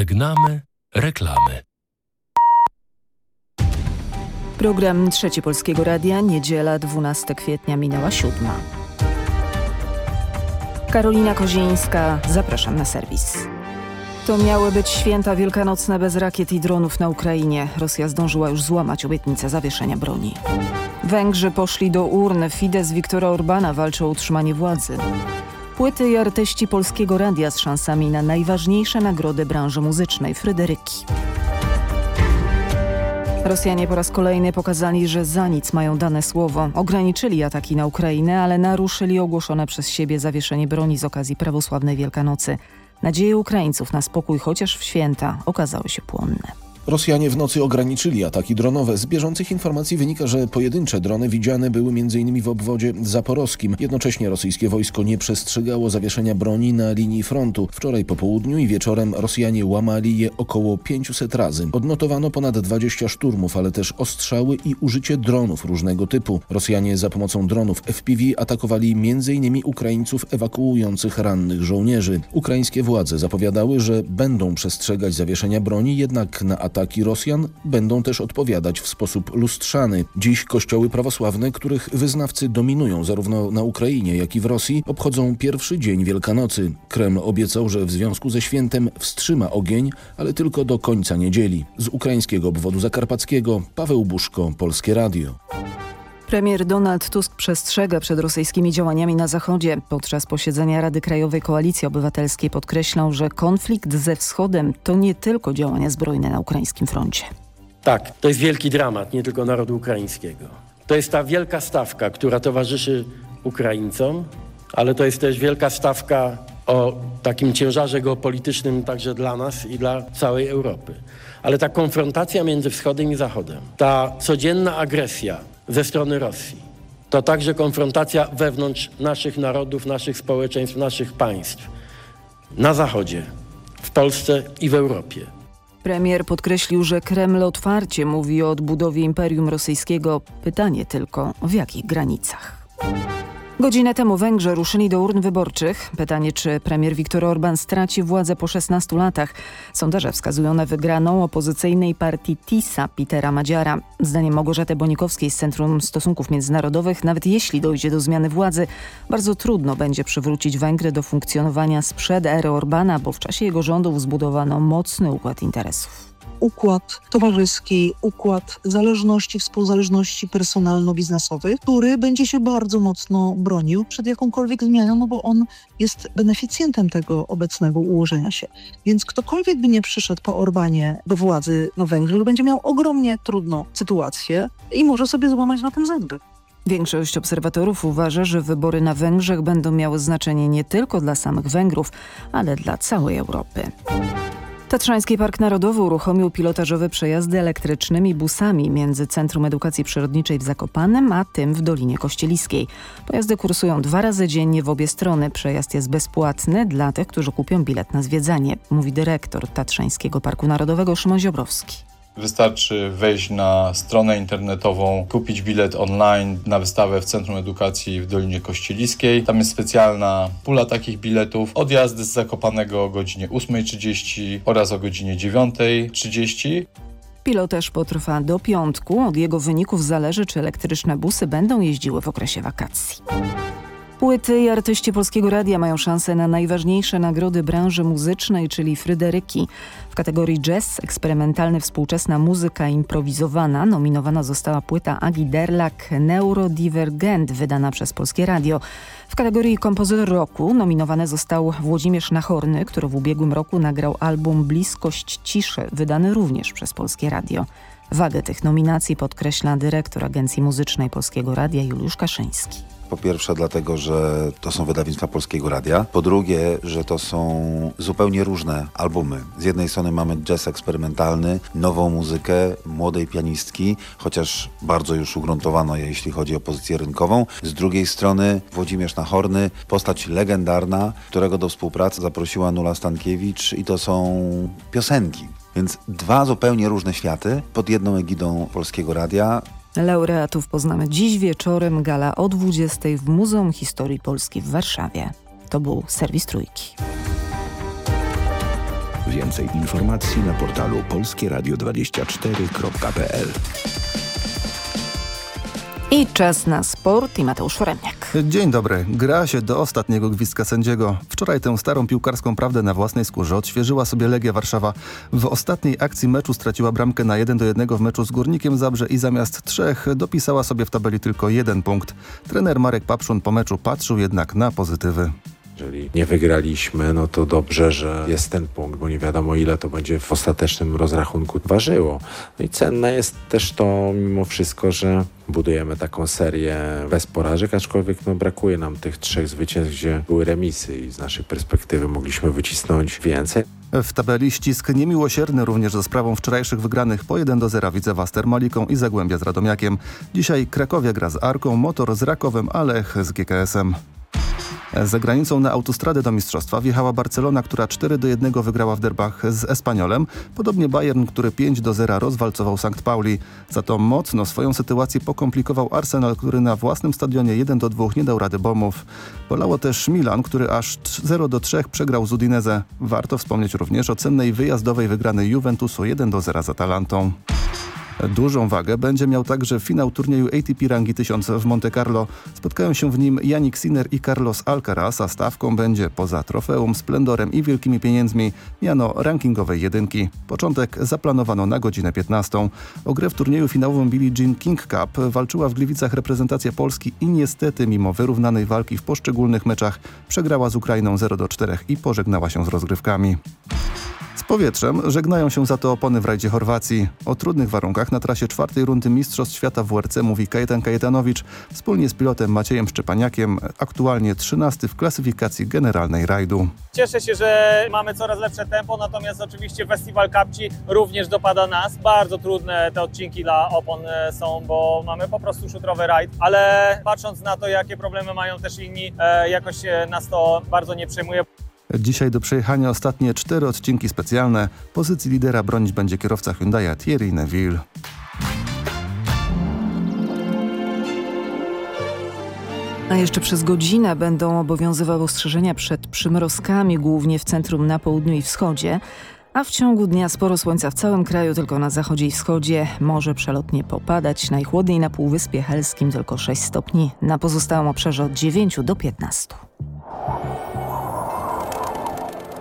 Żegnamy reklamy. Program Trzeci Polskiego Radia, niedziela 12 kwietnia minęła siódma. Karolina Kozińska, zapraszam na serwis. To miały być święta wielkanocne bez rakiet i dronów na Ukrainie. Rosja zdążyła już złamać obietnicę zawieszenia broni. Węgrzy poszli do urny. Fidesz Viktora Orbana walczy o utrzymanie władzy. Płyty i artyści Polskiego Radia z szansami na najważniejsze nagrody branży muzycznej Fryderyki. Rosjanie po raz kolejny pokazali, że za nic mają dane słowo. Ograniczyli ataki na Ukrainę, ale naruszyli ogłoszone przez siebie zawieszenie broni z okazji prawosławnej Wielkanocy. Nadzieje Ukraińców na spokój chociaż w święta okazały się płonne. Rosjanie w nocy ograniczyli ataki dronowe. Z bieżących informacji wynika, że pojedyncze drony widziane były m.in. w obwodzie zaporowskim. Jednocześnie rosyjskie wojsko nie przestrzegało zawieszenia broni na linii frontu. Wczoraj po południu i wieczorem Rosjanie łamali je około 500 razy. Odnotowano ponad 20 szturmów, ale też ostrzały i użycie dronów różnego typu. Rosjanie za pomocą dronów FPV atakowali m.in. Ukraińców ewakuujących rannych żołnierzy. Ukraińskie władze zapowiadały, że będą przestrzegać zawieszenia broni, jednak na ataki Rosjan będą też odpowiadać w sposób lustrzany. Dziś kościoły prawosławne, których wyznawcy dominują zarówno na Ukrainie, jak i w Rosji, obchodzą pierwszy dzień Wielkanocy. Kreml obiecał, że w związku ze świętem wstrzyma ogień, ale tylko do końca niedzieli. Z ukraińskiego obwodu zakarpackiego Paweł Buszko, Polskie Radio. Premier Donald Tusk przestrzega przed rosyjskimi działaniami na Zachodzie. Podczas posiedzenia Rady Krajowej Koalicji Obywatelskiej podkreślał, że konflikt ze Wschodem to nie tylko działania zbrojne na ukraińskim froncie. Tak, to jest wielki dramat nie tylko narodu ukraińskiego. To jest ta wielka stawka, która towarzyszy Ukraińcom, ale to jest też wielka stawka o takim ciężarze geopolitycznym także dla nas i dla całej Europy. Ale ta konfrontacja między Wschodem i Zachodem, ta codzienna agresja ze strony Rosji, to także konfrontacja wewnątrz naszych narodów, naszych społeczeństw, naszych państw na Zachodzie, w Polsce i w Europie. Premier podkreślił, że Kreml otwarcie mówi o odbudowie Imperium Rosyjskiego. Pytanie tylko, w jakich granicach? Godzinę temu Węgrzy ruszyli do urn wyborczych. Pytanie, czy premier Viktor Orban straci władzę po 16 latach. Sondaże wskazują na wygraną opozycyjnej partii TISA Petera Madziara. Zdaniem Małgorzaty Bonikowskiej z Centrum Stosunków Międzynarodowych, nawet jeśli dojdzie do zmiany władzy, bardzo trudno będzie przywrócić Węgry do funkcjonowania sprzed ery Orbana, bo w czasie jego rządów zbudowano mocny układ interesów układ towarzyski, układ zależności, współzależności personalno-biznesowych, który będzie się bardzo mocno bronił przed jakąkolwiek zmianą, no bo on jest beneficjentem tego obecnego ułożenia się. Więc ktokolwiek by nie przyszedł po Orbanie do władzy na Węgrzech, będzie miał ogromnie trudną sytuację i może sobie złamać na tym zęby. Większość obserwatorów uważa, że wybory na Węgrzech będą miały znaczenie nie tylko dla samych Węgrów, ale dla całej Europy. Tatrzański Park Narodowy uruchomił pilotażowe przejazdy elektrycznymi busami między Centrum Edukacji Przyrodniczej w Zakopanem, a tym w Dolinie Kościeliskiej. Pojazdy kursują dwa razy dziennie w obie strony. Przejazd jest bezpłatny dla tych, którzy kupią bilet na zwiedzanie, mówi dyrektor Tatrzańskiego Parku Narodowego Szymon Ziobrowski. Wystarczy wejść na stronę internetową, kupić bilet online na wystawę w Centrum Edukacji w Dolinie Kościeliskiej. Tam jest specjalna pula takich biletów. Odjazdy z Zakopanego o godzinie 8.30 oraz o godzinie 9.30. Pilotaż potrwa do piątku. Od jego wyników zależy, czy elektryczne busy będą jeździły w okresie wakacji. Płyty i artyści Polskiego Radia mają szansę na najważniejsze nagrody branży muzycznej, czyli Fryderyki. W kategorii jazz, eksperymentalny, współczesna muzyka improwizowana nominowana została płyta Agi Derlak Neurodivergent wydana przez Polskie Radio. W kategorii kompozytor roku nominowany został Włodzimierz Nachorny, który w ubiegłym roku nagrał album Bliskość Ciszy, wydany również przez Polskie Radio. Wagę tych nominacji podkreśla dyrektor Agencji Muzycznej Polskiego Radia Juliusz Kaszyński. Po pierwsze dlatego, że to są wydawnictwa Polskiego Radia. Po drugie, że to są zupełnie różne albumy. Z jednej strony mamy jazz eksperymentalny, nową muzykę młodej pianistki, chociaż bardzo już ugruntowano je, jeśli chodzi o pozycję rynkową. Z drugiej strony Włodzimierz Nachorny, postać legendarna, którego do współpracy zaprosiła Nula Stankiewicz i to są piosenki. Więc dwa zupełnie różne światy pod jedną egidą Polskiego Radia. Laureatów poznamy dziś wieczorem, gala o 20 w Muzeum Historii Polski w Warszawie. To był serwis Trójki. Więcej informacji na portalu polskieradio24.pl I czas na sport i Mateusz Foremniak. Dzień dobry. Gra się do ostatniego gwizdka sędziego. Wczoraj tę starą piłkarską prawdę na własnej skórze odświeżyła sobie Legia Warszawa. W ostatniej akcji meczu straciła bramkę na 1 do 1 w meczu z Górnikiem Zabrze i zamiast trzech dopisała sobie w tabeli tylko jeden punkt. Trener Marek Papszun po meczu patrzył jednak na pozytywy. Jeżeli nie wygraliśmy, no to dobrze, że jest ten punkt, bo nie wiadomo ile to będzie w ostatecznym rozrachunku ważyło. No i cenne jest też to mimo wszystko, że budujemy taką serię bez porażek, aczkolwiek no, brakuje nam tych trzech zwycięstw, gdzie były remisy i z naszej perspektywy mogliśmy wycisnąć więcej. W tabeli ścisk niemiłosierny również za sprawą wczorajszych wygranych po 1 do 0 Widzewa z Termaliką i Zagłębia z Radomiakiem. Dzisiaj Krakowia gra z Arką, Motor z Rakowem, a Lech z GKS-em. Za granicą na autostradę do mistrzostwa wjechała Barcelona, która 4 do 1 wygrała w derbach z Espaniolem. Podobnie Bayern, który 5 do 0 rozwalcował St. Pauli. Za to mocno swoją sytuację pokomplikował Arsenal, który na własnym stadionie 1 do 2 nie dał rady bomów. Bolało też Milan, który aż 0 do 3 przegrał z Udinese. Warto wspomnieć również o cennej wyjazdowej wygranej Juventusu 1 do 0 z Atalantą. Dużą wagę będzie miał także finał turnieju ATP rangi 1000 w Monte Carlo. Spotkają się w nim Yannick Sinner i Carlos Alcaraz, a stawką będzie poza trofeum, splendorem i wielkimi pieniędzmi miano rankingowej jedynki. Początek zaplanowano na godzinę 15. O grę w turnieju finałowym Billie Jean King Cup walczyła w Gliwicach reprezentacja Polski i niestety mimo wyrównanej walki w poszczególnych meczach przegrała z Ukrainą 0 do 4 i pożegnała się z rozgrywkami. Powietrzem żegnają się za to opony w rajdzie Chorwacji. O trudnych warunkach na trasie czwartej rundy Mistrzostw Świata w WRC mówi Kajetan Kajetanowicz wspólnie z pilotem Maciejem Szczepaniakiem, aktualnie 13 w klasyfikacji generalnej rajdu. Cieszę się, że mamy coraz lepsze tempo, natomiast oczywiście Festiwal Capci również dopada nas. Bardzo trudne te odcinki dla opon e, są, bo mamy po prostu szutrowy rajd, ale patrząc na to, jakie problemy mają też inni, e, jakoś nas to bardzo nie przejmuje. Dzisiaj do przejechania ostatnie cztery odcinki specjalne. Pozycji lidera bronić będzie kierowca Hyundai Thierry Neville. A jeszcze przez godzinę będą obowiązywały ostrzeżenia przed przymrozkami, głównie w centrum, na południu i wschodzie. A w ciągu dnia sporo słońca w całym kraju, tylko na zachodzie i wschodzie może przelotnie popadać. Najchłodniej na Półwyspie Helskim tylko 6 stopni, na pozostałym obszarze od 9 do 15.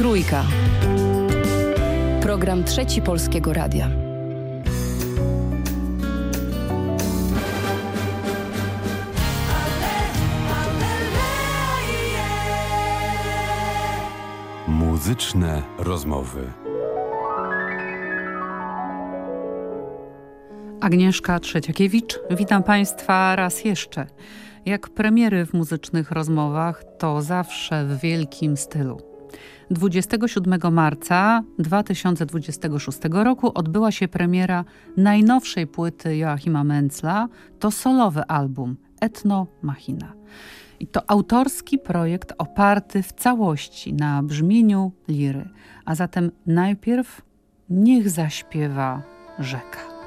Trójka. Program Trzeci Polskiego Radia. Muzyczne rozmowy. Agnieszka Trzeciakiewicz, witam Państwa raz jeszcze. Jak premiery w muzycznych rozmowach, to zawsze w wielkim stylu. 27 marca 2026 roku odbyła się premiera najnowszej płyty Joachima Mencla. To solowy album Etno Machina. I to autorski projekt oparty w całości na brzmieniu liry. A zatem najpierw niech zaśpiewa rzeka.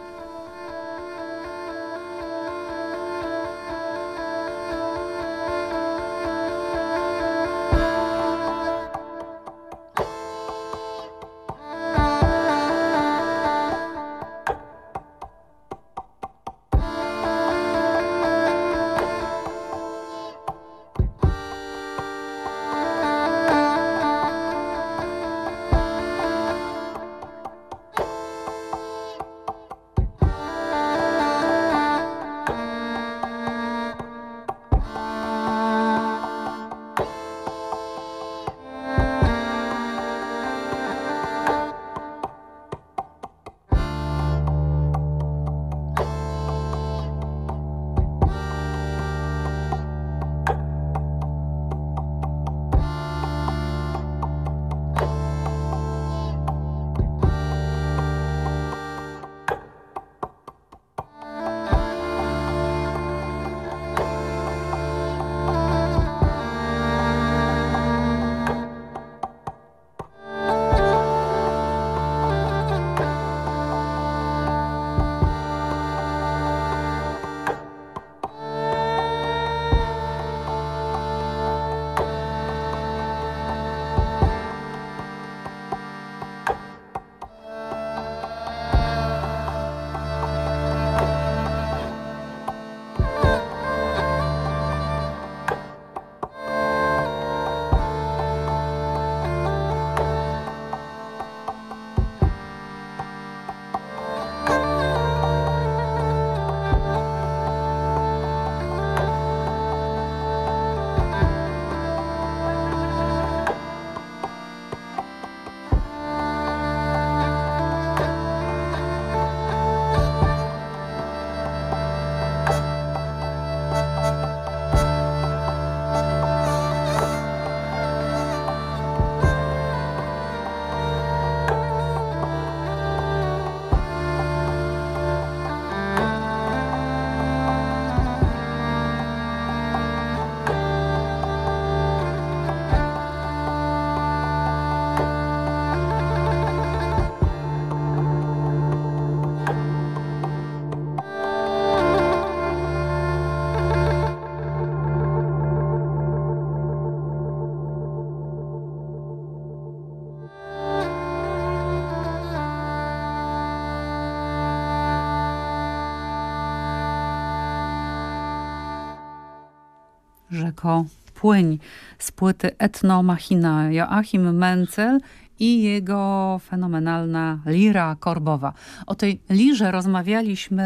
Rzeko Płyń z płyty Etno Machina Joachim Menzel i jego fenomenalna lira korbowa. O tej lirze rozmawialiśmy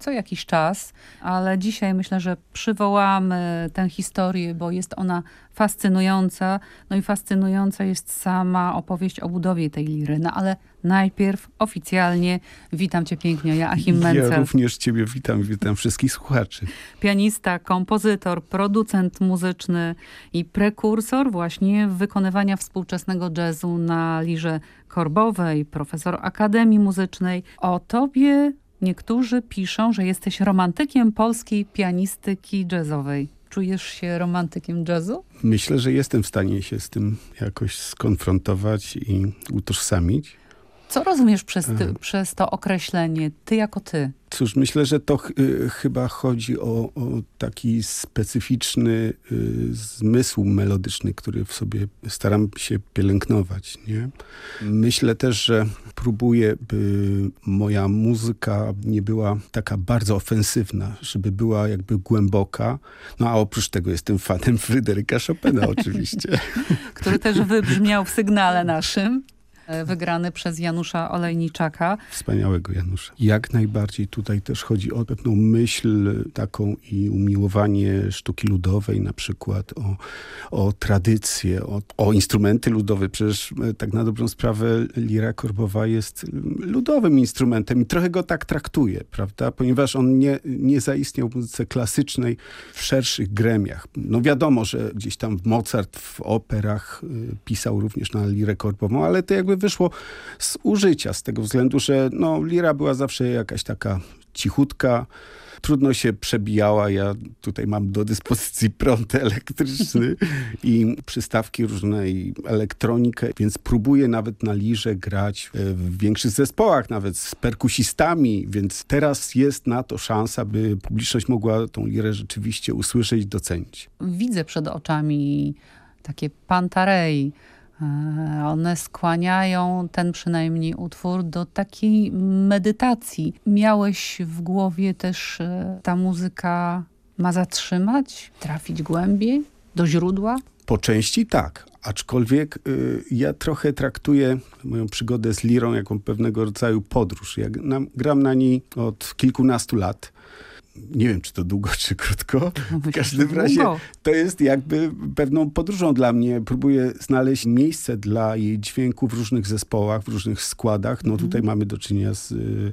co jakiś czas, ale dzisiaj myślę, że przywołamy tę historię, bo jest ona fascynująca. No i fascynująca jest sama opowieść o budowie tej liry. No ale najpierw oficjalnie witam cię pięknie, Joachim Menzel. Ja również ciebie witam, witam wszystkich słuchaczy. Pianista, kompozytor, producent muzyczny i prekursor właśnie wykonywania współczesnego jazzu na lirze korbowej, profesor Akademii Muzycznej. O tobie niektórzy piszą, że jesteś romantykiem polskiej pianistyki jazzowej. Czujesz się romantykiem jazzu? Myślę, że jestem w stanie się z tym jakoś skonfrontować i utożsamić. Co rozumiesz przez, ty, przez to określenie, ty jako ty? Cóż, myślę, że to ch y, chyba chodzi o, o taki specyficzny y, zmysł melodyczny, który w sobie staram się pielęgnować. Nie? Myślę też, że próbuję, by moja muzyka nie była taka bardzo ofensywna, żeby była jakby głęboka. No a oprócz tego jestem fanem Fryderyka Chopina oczywiście. Który też wybrzmiał w sygnale naszym. E, wygrany przez Janusza Olejniczaka. Wspaniałego Janusza. Jak najbardziej tutaj też chodzi o pewną myśl taką i umiłowanie sztuki ludowej, na przykład o, o tradycję, o, o instrumenty ludowe. Przecież e, tak na dobrą sprawę lira korbowa jest ludowym instrumentem i trochę go tak traktuje, prawda? Ponieważ on nie, nie zaistniał w muzyce klasycznej w szerszych gremiach. No wiadomo, że gdzieś tam Mozart w operach y, pisał również na lirę korbową, ale to jakby wyszło z użycia, z tego względu, że no, lira była zawsze jakaś taka cichutka, trudno się przebijała. Ja tutaj mam do dyspozycji prąd elektryczny i przystawki różne i elektronikę, więc próbuję nawet na lirze grać e, w większych zespołach, nawet z perkusistami, więc teraz jest na to szansa, by publiczność mogła tą lirę rzeczywiście usłyszeć docenić. Widzę przed oczami takie pantarei, one skłaniają ten przynajmniej utwór do takiej medytacji. Miałeś w głowie też e, ta muzyka ma zatrzymać, trafić głębiej, do źródła? Po części tak, aczkolwiek y, ja trochę traktuję moją przygodę z lirą jako pewnego rodzaju podróż. Ja gram na niej od kilkunastu lat nie wiem, czy to długo, czy krótko. No, w każdym razie to jest jakby pewną podróżą dla mnie. Próbuję znaleźć miejsce dla jej dźwięku w różnych zespołach, w różnych składach. No mhm. tutaj mamy do czynienia z, y,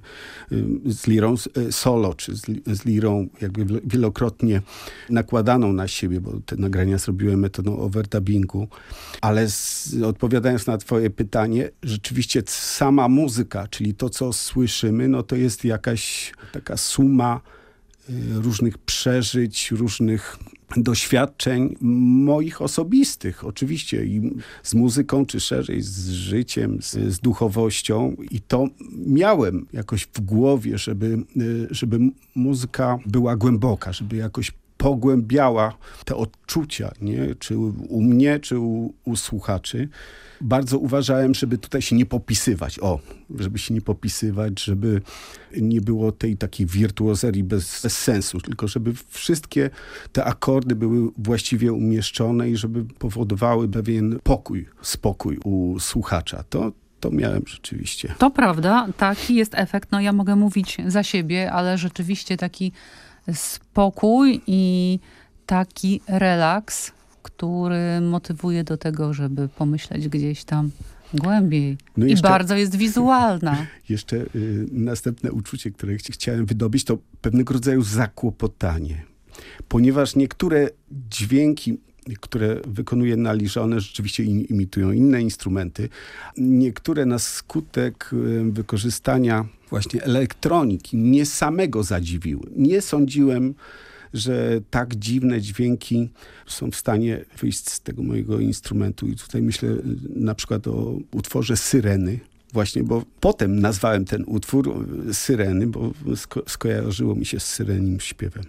z lirą y, solo, czy z, z lirą jakby wielokrotnie nakładaną na siebie, bo te nagrania zrobiłem metodą overdubbingu. Ale z, odpowiadając na twoje pytanie, rzeczywiście sama muzyka, czyli to, co słyszymy, no to jest jakaś taka suma Y, różnych przeżyć, różnych doświadczeń moich osobistych, oczywiście i z muzyką, czy szerzej z życiem, z, z, duchowością. I to miałem jakoś w głowie, żeby, y, żeby muzyka była głęboka, żeby jakoś pogłębiała te odczucia, nie? czy u mnie, czy u, u słuchaczy. Bardzo uważałem, żeby tutaj się nie popisywać. O, żeby się nie popisywać, żeby nie było tej takiej wirtuozerii bez, bez sensu, tylko żeby wszystkie te akordy były właściwie umieszczone i żeby powodowały pewien pokój, spokój u słuchacza. To, to miałem rzeczywiście. To prawda, taki jest efekt. No ja mogę mówić za siebie, ale rzeczywiście taki spokój i taki relaks, który motywuje do tego, żeby pomyśleć gdzieś tam głębiej. No jeszcze, I bardzo jest wizualna. Jeszcze y, następne uczucie, które ch chciałem wydobyć, to pewnego rodzaju zakłopotanie. Ponieważ niektóre dźwięki które wykonuje na lirze, one rzeczywiście imitują inne instrumenty. Niektóre na skutek y, wykorzystania właśnie elektroniki mnie samego zadziwiły. Nie sądziłem, że tak dziwne dźwięki są w stanie wyjść z tego mojego instrumentu. I tutaj myślę y, na przykład o utworze Syreny, właśnie, bo potem nazwałem ten utwór y, Syreny, bo sko skojarzyło mi się z syrenim śpiewem.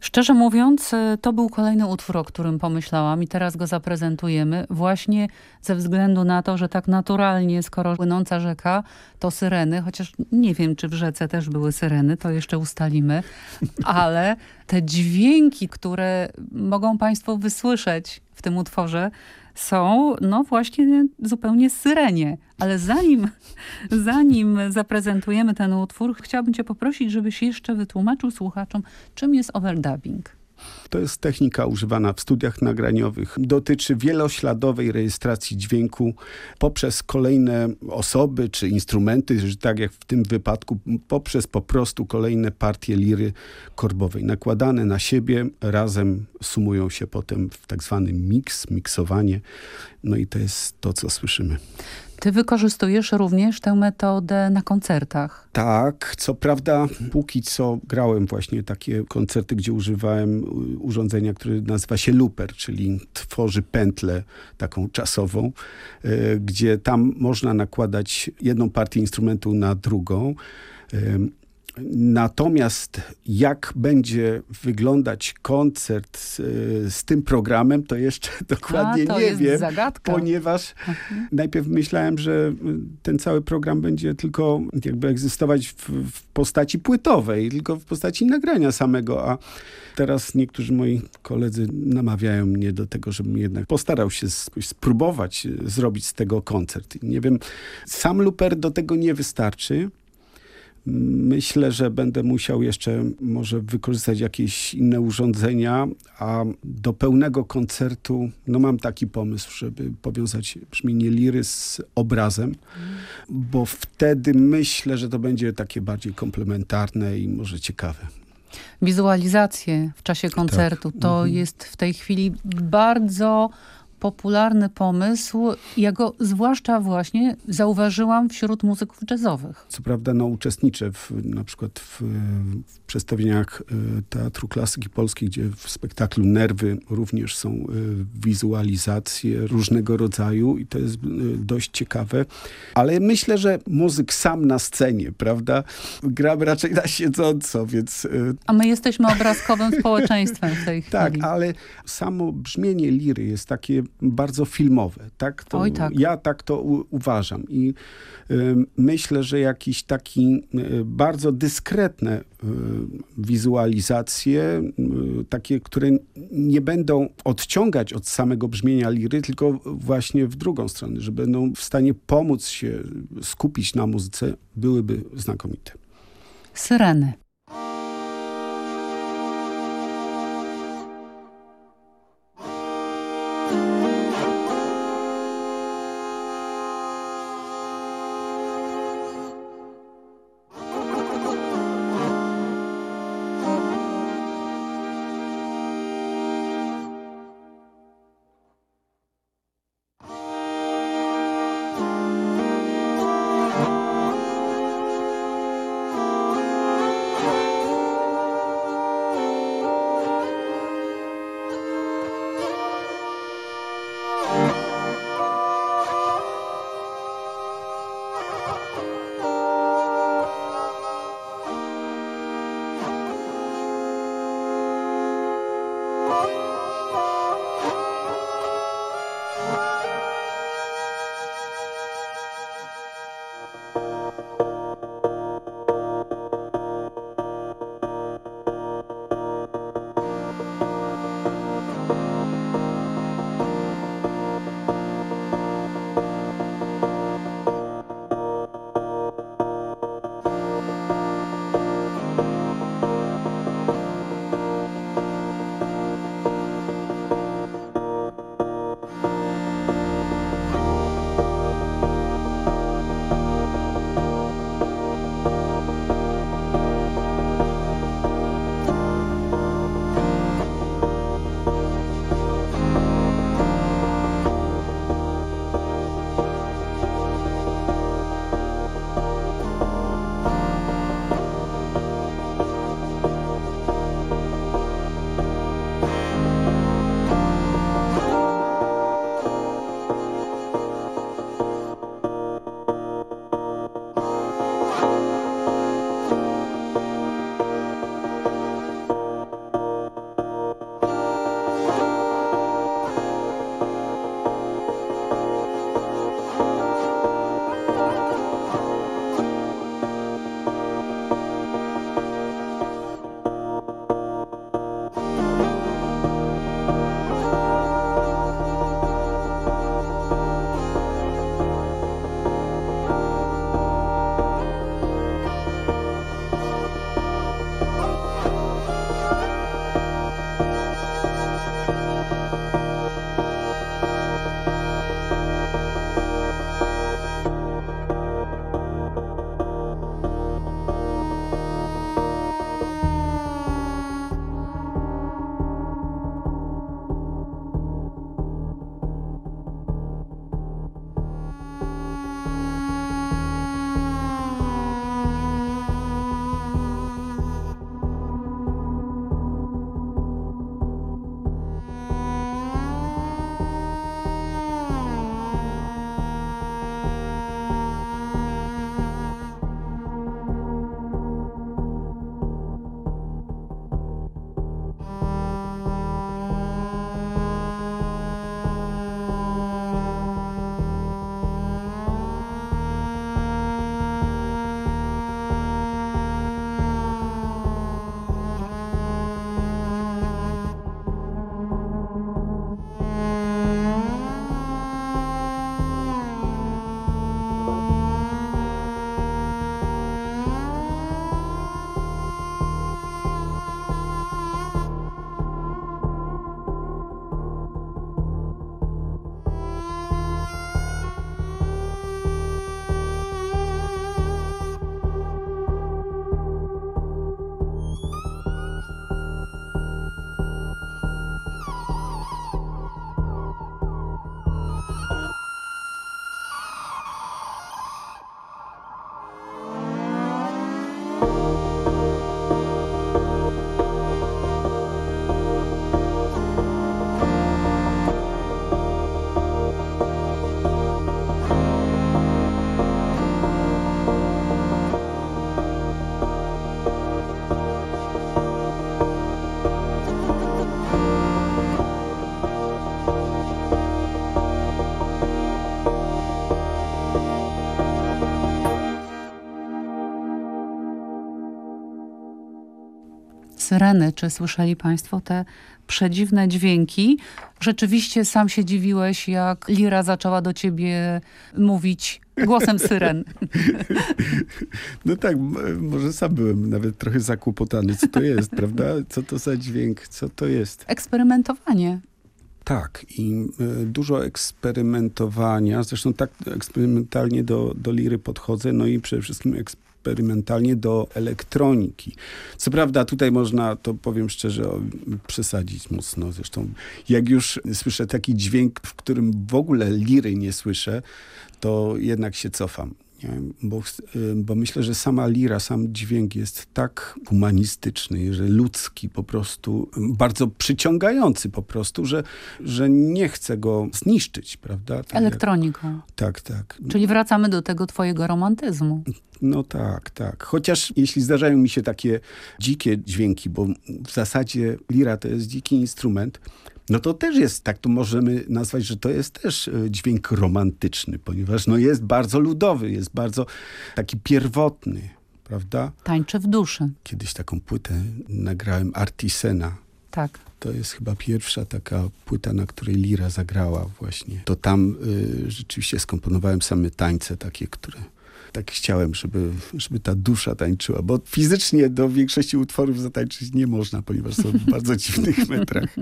Szczerze mówiąc, e, to był kolejny utwór, o którym pomyślałam i teraz go zaprezentujemy właśnie ze względu na to, że tak naturalnie, skoro płynąca rzeka, to syreny, chociaż nie wiem, czy w rzece też były syreny, to jeszcze ustalimy, ale te dźwięki, które mogą Państwo wysłyszeć w tym utworze, są no właśnie zupełnie syrenie. Ale zanim, zanim zaprezentujemy ten utwór, chciałabym cię poprosić, żebyś jeszcze wytłumaczył słuchaczom, czym jest overdubbing. To jest technika używana w studiach nagraniowych. Dotyczy wielośladowej rejestracji dźwięku poprzez kolejne osoby czy instrumenty, tak jak w tym wypadku, poprzez po prostu kolejne partie liry korbowej. Nakładane na siebie, razem sumują się potem w tak zwany mix, miksowanie. No i to jest to, co słyszymy. Ty wykorzystujesz również tę metodę na koncertach. Tak, co prawda póki co grałem właśnie takie koncerty, gdzie używałem urządzenia, które nazywa się looper, czyli tworzy pętlę taką czasową, e, gdzie tam można nakładać jedną partię instrumentu na drugą. Natomiast jak będzie wyglądać koncert z, z tym programem, to jeszcze dokładnie A, nie wiem, zagadka. ponieważ mhm. najpierw myślałem, że ten cały program będzie tylko jakby egzystować w, w postaci płytowej, tylko w postaci nagrania samego, a teraz niektórzy moi koledzy namawiają mnie do tego, żebym jednak postarał się spróbować zrobić z tego koncert. Nie wiem, sam luper do tego nie wystarczy. Myślę, że będę musiał jeszcze może wykorzystać jakieś inne urządzenia, a do pełnego koncertu, no mam taki pomysł, żeby powiązać brzmienie liry z obrazem, bo wtedy myślę, że to będzie takie bardziej komplementarne i może ciekawe. Wizualizacje w czasie koncertu tak. to mhm. jest w tej chwili bardzo popularny pomysł. Ja go zwłaszcza właśnie zauważyłam wśród muzyków jazzowych. Co prawda no, uczestniczę w, na przykład w, w przedstawieniach e, Teatru Klasyki Polskiej, gdzie w spektaklu Nerwy również są e, wizualizacje różnego rodzaju i to jest e, dość ciekawe. Ale myślę, że muzyk sam na scenie, prawda? Gra raczej na siedząco, więc... A my jesteśmy obrazkowym społeczeństwem w tej tak, chwili. Tak, ale samo brzmienie liry jest takie bardzo filmowe. Tak? To, Oj, tak. Ja tak to u, uważam i y, myślę, że jakiś taki y, bardzo dyskretne y, wizualizacje, y, takie, które nie będą odciągać od samego brzmienia liry, tylko właśnie w drugą stronę, że będą w stanie pomóc się skupić na muzyce, byłyby znakomite. Syreny. Syreny. Czy słyszeli Państwo te przedziwne dźwięki? Rzeczywiście sam się dziwiłeś, jak Lira zaczęła do ciebie mówić głosem syren. No tak, może sam byłem nawet trochę zakłopotany, co to jest, prawda? Co to za dźwięk, co to jest? Eksperymentowanie. Tak, i dużo eksperymentowania, zresztą tak eksperymentalnie do, do liry podchodzę, no i przede wszystkim eksperymentalnie do elektroniki. Co prawda tutaj można, to powiem szczerze, przesadzić mocno. Zresztą jak już słyszę taki dźwięk, w którym w ogóle liry nie słyszę, to jednak się cofam. Nie? Bo, y, bo myślę, że sama lira, sam dźwięk jest tak humanistyczny, że ludzki po prostu, bardzo przyciągający po prostu, że, że nie chcę go zniszczyć, prawda? Tak Elektroniką. Jak, tak, tak. Czyli wracamy do tego twojego romantyzmu. No tak, tak. Chociaż jeśli zdarzają mi się takie dzikie dźwięki, bo w zasadzie lira to jest dziki instrument, no to też jest, tak to możemy nazwać, że to jest też e, dźwięk romantyczny, ponieważ no jest bardzo ludowy, jest bardzo taki pierwotny, prawda? Tańczy w duszy. Kiedyś taką płytę nagrałem Artisena. Tak. To jest chyba pierwsza taka płyta, na której Lira zagrała właśnie. To tam y, rzeczywiście skomponowałem same tańce takie, które tak chciałem, żeby, żeby ta dusza tańczyła, bo fizycznie do większości utworów zatańczyć nie można, ponieważ są w bardzo dziwnych metrach.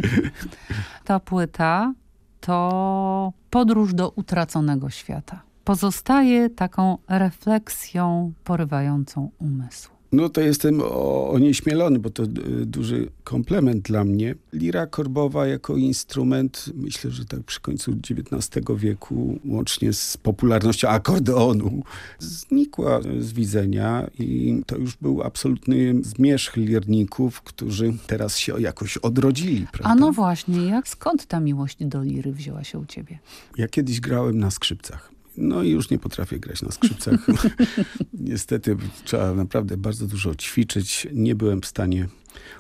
Ta płyta to podróż do utraconego świata. Pozostaje taką refleksją porywającą umysł. No to jestem onieśmielony, bo to e, duży komplement dla mnie. Lira korbowa jako instrument, myślę, że tak przy końcu XIX wieku, łącznie z popularnością akordeonu, znikła z widzenia i to już był absolutny zmierzch lirników, którzy teraz się jakoś odrodzili. Prawda? A no właśnie, jak skąd ta miłość do liry wzięła się u ciebie? Ja kiedyś grałem na skrzypcach. No i już nie potrafię grać na skrzypcach. Niestety trzeba naprawdę bardzo dużo ćwiczyć. Nie byłem w stanie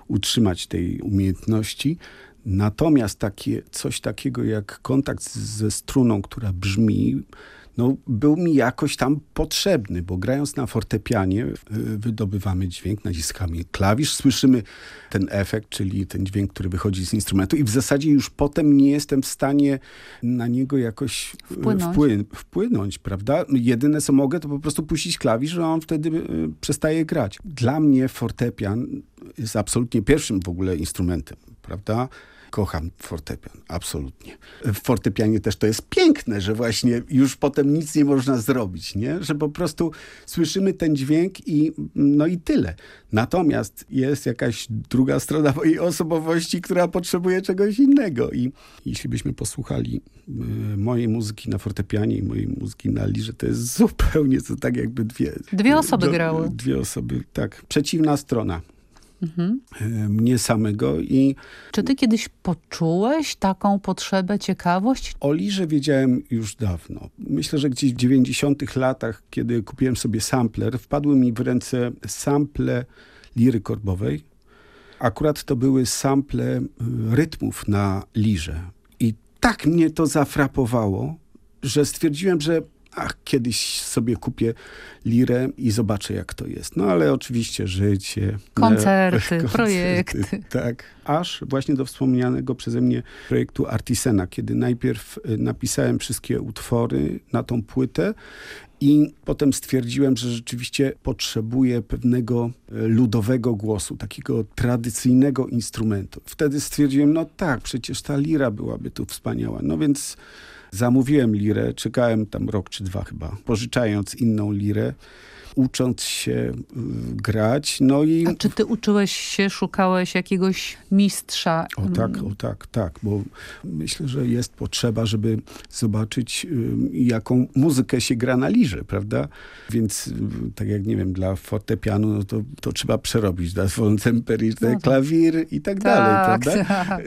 utrzymać tej umiejętności. Natomiast takie, coś takiego jak kontakt ze struną, która brzmi, no, był mi jakoś tam potrzebny, bo grając na fortepianie wydobywamy dźwięk, naciskamy klawisz, słyszymy ten efekt, czyli ten dźwięk, który wychodzi z instrumentu i w zasadzie już potem nie jestem w stanie na niego jakoś wpłynąć, wpły wpłynąć prawda? Jedyne co mogę to po prostu puścić klawisz, a on wtedy y, przestaje grać. Dla mnie fortepian jest absolutnie pierwszym w ogóle instrumentem, prawda? Kocham fortepian, absolutnie. W fortepianie też to jest piękne, że właśnie już potem nic nie można zrobić, nie? Że po prostu słyszymy ten dźwięk i no i tyle. Natomiast jest jakaś druga strona mojej osobowości, która potrzebuje czegoś innego i jeśli byśmy posłuchali y, mojej muzyki na fortepianie i mojej muzyki na lirze, to jest zupełnie to tak jakby dwie... Dwie osoby do, grały. Dwie osoby, tak. Przeciwna strona mhm. mnie samego. I Czy ty kiedyś poczułeś taką potrzebę, ciekawość? O Lirze wiedziałem już dawno. Myślę, że gdzieś w 90 latach, kiedy kupiłem sobie sampler, wpadły mi w ręce sample liry korbowej. Akurat to były sample y, rytmów na lirze. I tak mnie to zafrapowało, że stwierdziłem, że ach, kiedyś sobie kupię lirę i zobaczę, jak to jest. No ale oczywiście życie. Koncerty, koncerty projekty. Tak. Aż właśnie do wspomnianego przeze mnie projektu Artisena, kiedy najpierw y, napisałem wszystkie utwory na tą płytę i potem stwierdziłem, że rzeczywiście potrzebuję pewnego y, ludowego głosu, takiego tradycyjnego instrumentu. Wtedy stwierdziłem, no tak, przecież ta lira byłaby tu wspaniała. No więc Zamówiłem lirę, czekałem tam rok czy dwa chyba, pożyczając inną lirę ucząc się y, grać. No i... A czy ty uczyłeś się, szukałeś jakiegoś mistrza? O tak, o tak, tak, bo myślę, że jest potrzeba, żeby zobaczyć, y, jaką muzykę się gra na lirze, prawda? Więc y, tak jak, nie wiem, dla fortepianu, no to, to trzeba przerobić, dla no tak. klawir i tak, tak dalej, prawda? Tak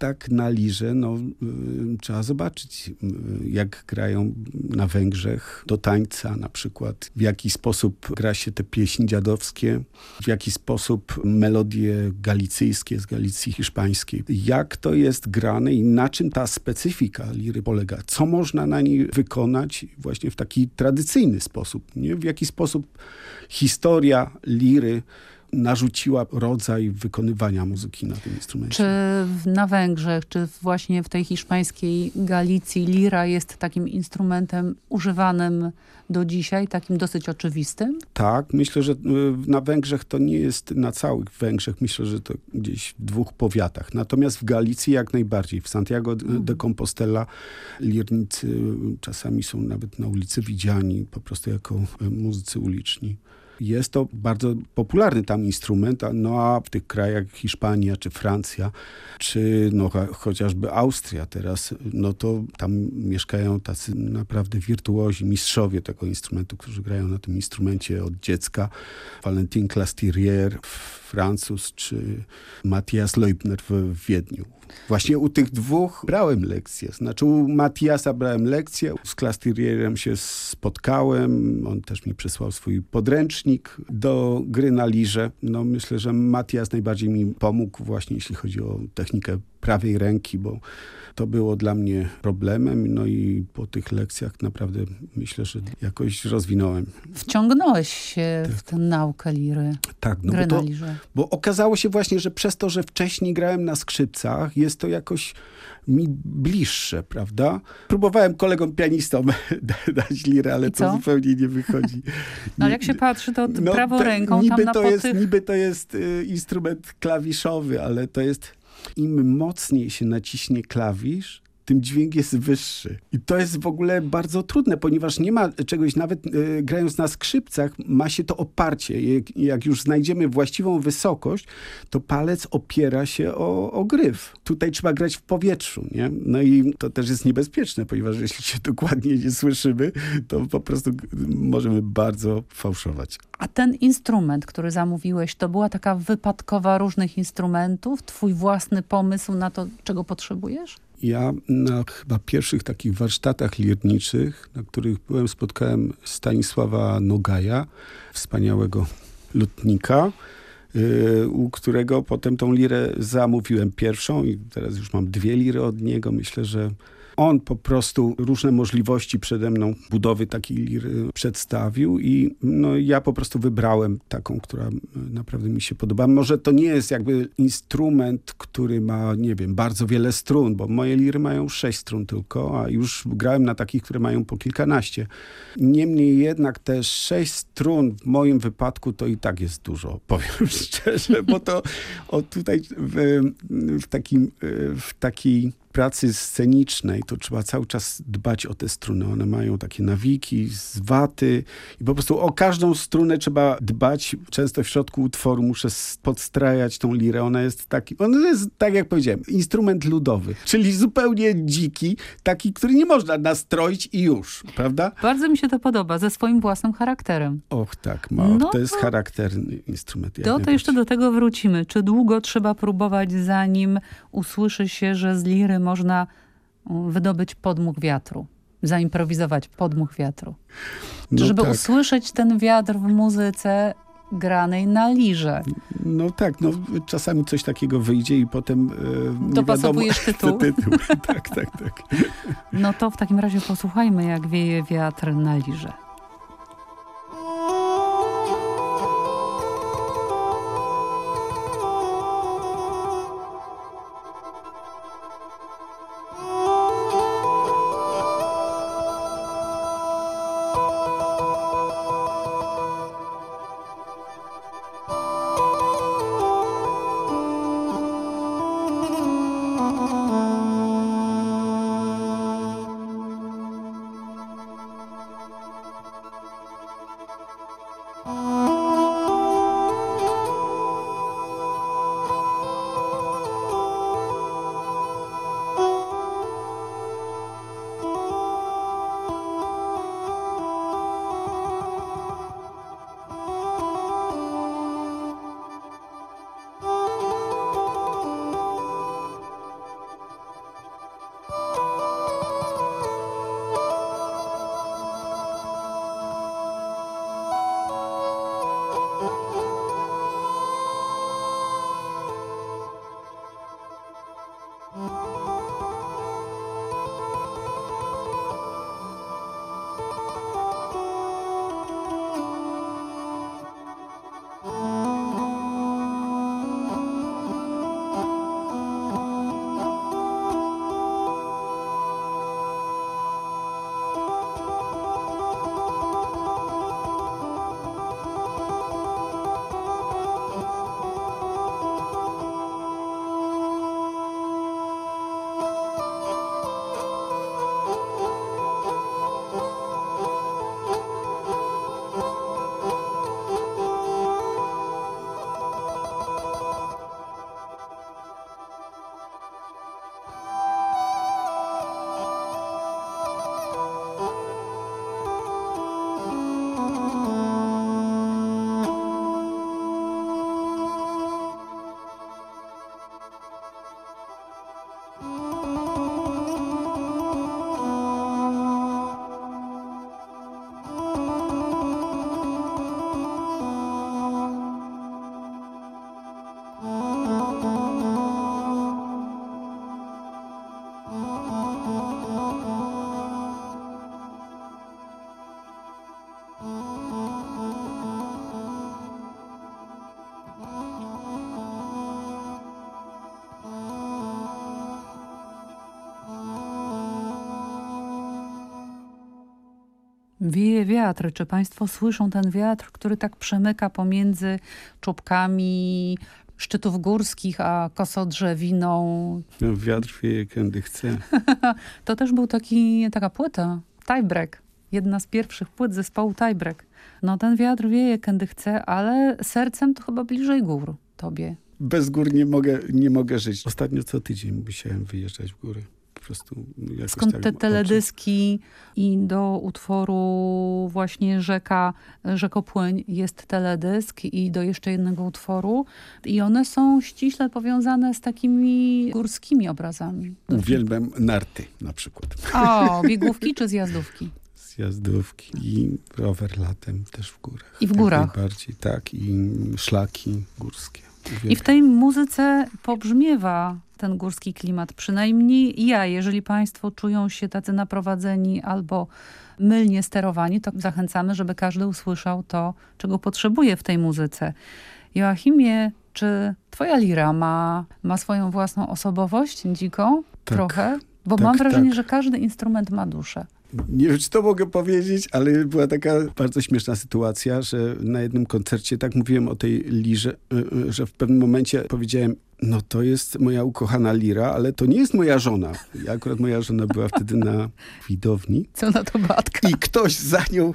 tak na lirze, no, y, trzeba zobaczyć, y, jak grają na Węgrzech do tańca na przykład, w jaki sposób gra się te pieśni dziadowskie, w jaki sposób melodie galicyjskie z Galicji hiszpańskiej, jak to jest grane i na czym ta specyfika liry polega, co można na niej wykonać właśnie w taki tradycyjny sposób, nie? w jaki sposób historia liry narzuciła rodzaj wykonywania muzyki na tym instrumencie. Czy na Węgrzech, czy właśnie w tej hiszpańskiej Galicji lira jest takim instrumentem używanym do dzisiaj, takim dosyć oczywistym? Tak, myślę, że y, na Węgrzech to nie jest na całych Węgrzech, myślę, że to gdzieś w dwóch powiatach. Natomiast w Galicji jak najbardziej. W Santiago de Compostela lirnicy czasami są nawet na ulicy widziani po prostu jako y, muzycy uliczni. Jest to bardzo popularny tam instrument, no a w tych krajach Hiszpania czy Francja, czy no, chociażby Austria teraz, no to tam mieszkają tacy naprawdę wirtuozi, mistrzowie tego instrumentu, którzy grają na tym instrumencie od dziecka. Valentin Clastirier, Francuz, czy Matthias Leubner w Wiedniu. Właśnie u tych dwóch brałem lekcje. Znaczy u Matiasa brałem lekcję, z Klastirierem się spotkałem, on też mi przysłał swój podręcznik do gry na lirze. No myślę, że Matias najbardziej mi pomógł właśnie jeśli chodzi o technikę prawej ręki, bo to było dla mnie problemem, no i po tych lekcjach naprawdę myślę, że jakoś rozwinąłem. Wciągnąłeś się tak. w tę naukę liry. Tak, no bo, to, bo okazało się właśnie, że przez to, że wcześniej grałem na skrzypcach, jest to jakoś mi bliższe, prawda? Próbowałem kolegom pianistom dać lirę, ale to zupełnie nie wychodzi. No ale jak się patrzy, to no, prawą ręką niby tam na to jest, tych... Niby to jest y, instrument klawiszowy, ale to jest im mocniej się naciśnie klawisz, tym dźwięk jest wyższy. I to jest w ogóle bardzo trudne, ponieważ nie ma czegoś, nawet y, grając na skrzypcach, ma się to oparcie. Jak, jak, już znajdziemy właściwą wysokość, to palec opiera się o, o gryf. Tutaj trzeba grać w powietrzu, nie? No i to też jest niebezpieczne, ponieważ jeśli się dokładnie nie słyszymy, to po prostu możemy bardzo fałszować. A ten instrument, który zamówiłeś, to była taka wypadkowa różnych instrumentów? Twój własny pomysł na to, czego potrzebujesz? Ja na chyba pierwszych takich warsztatach lirniczych, na których byłem, spotkałem Stanisława Nogaja, wspaniałego lutnika, yy, u którego potem tą lirę zamówiłem pierwszą i teraz już mam dwie liry od niego. Myślę, że on po prostu różne możliwości przede mną budowy takiej liry przedstawił i no, ja po prostu wybrałem taką, która naprawdę mi się podoba. Może to nie jest jakby instrument, który ma, nie wiem, bardzo wiele strun, bo moje liry mają sześć strun tylko, a już grałem na takich, które mają po kilkanaście. Niemniej jednak te sześć strun w moim wypadku to i tak jest dużo, powiem szczerze, bo to o tutaj w, w takim, w takiej pracy scenicznej to trzeba cały czas dbać o te struny. One mają takie nawiki z waty i po prostu o każdą strunę trzeba dbać. Często w środku utworu muszę podstrajać tą lirę. Ona jest taki, ona jest, tak jak powiedziałem, instrument ludowy, czyli zupełnie dziki, taki, który nie można nastroić i już, prawda? Bardzo mi się to podoba, ze swoim własnym charakterem. Och tak, ma, no to jest charakterny instrument. To, to jeszcze do tego wrócimy. Czy długo trzeba próbować, zanim usłyszy się, że z liry można wydobyć podmuch wiatru, zaimprowizować podmuch wiatru. No żeby tak. usłyszeć ten wiatr w muzyce granej na lirze. No tak, no czasami coś takiego wyjdzie i potem e, Dopasowujesz tytuł. tytuł. tak, tak, tak. No to w takim razie posłuchajmy, jak wieje wiatr na lirze. Wieje wiatr. Czy Państwo słyszą ten wiatr, który tak przemyka pomiędzy czubkami szczytów górskich, a kosodrzewiną? No, wiatr wieje, kiedy chce. to też był taki, taka płyta, Tiebreak. Jedna z pierwszych płyt zespołu Tiebreak. No ten wiatr wieje, kiedy chce, ale sercem to chyba bliżej gór tobie. Bez gór nie mogę, nie mogę żyć. Ostatnio co tydzień musiałem wyjeżdżać w góry po prostu Skąd tak te teledyski i do utworu właśnie Rzeka, Rzekopłyń jest teledysk i do jeszcze jednego utworu i one są ściśle powiązane z takimi górskimi obrazami. Uwielbiam narty na przykład. O, biegówki czy zjazdówki? Zjazdówki i rower latem też w górach. I w górach. Bardziej tak i szlaki górskie. I w tej muzyce pobrzmiewa ten górski klimat. Przynajmniej ja, jeżeli Państwo czują się tacy naprowadzeni albo mylnie sterowani, to zachęcamy, żeby każdy usłyszał to, czego potrzebuje w tej muzyce. Joachimie, czy twoja lira ma, ma swoją własną osobowość dziką? Tak, Trochę? Bo tak, mam wrażenie, tak. że każdy instrument ma duszę. Nie wiem, czy to mogę powiedzieć, ale była taka bardzo śmieszna sytuacja, że na jednym koncercie tak mówiłem o tej lirze, y, y, że w pewnym momencie powiedziałem, no to jest moja ukochana lira, ale to nie jest moja żona. I akurat moja żona była wtedy na widowni. Co na to Batka? I ktoś za nią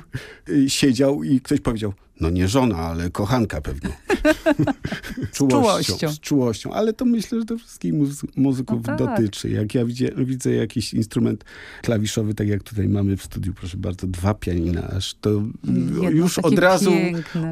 y, siedział i ktoś powiedział, no nie żona, ale kochanka pewnie. z czułością. Z czułością. Ale to myślę, że to wszystkich muzy muzyków no tak. dotyczy. Jak ja widzę, widzę jakiś instrument klawiszowy, tak jak tutaj mamy w studiu, proszę bardzo, dwa pianina, aż to Jedno już od razu,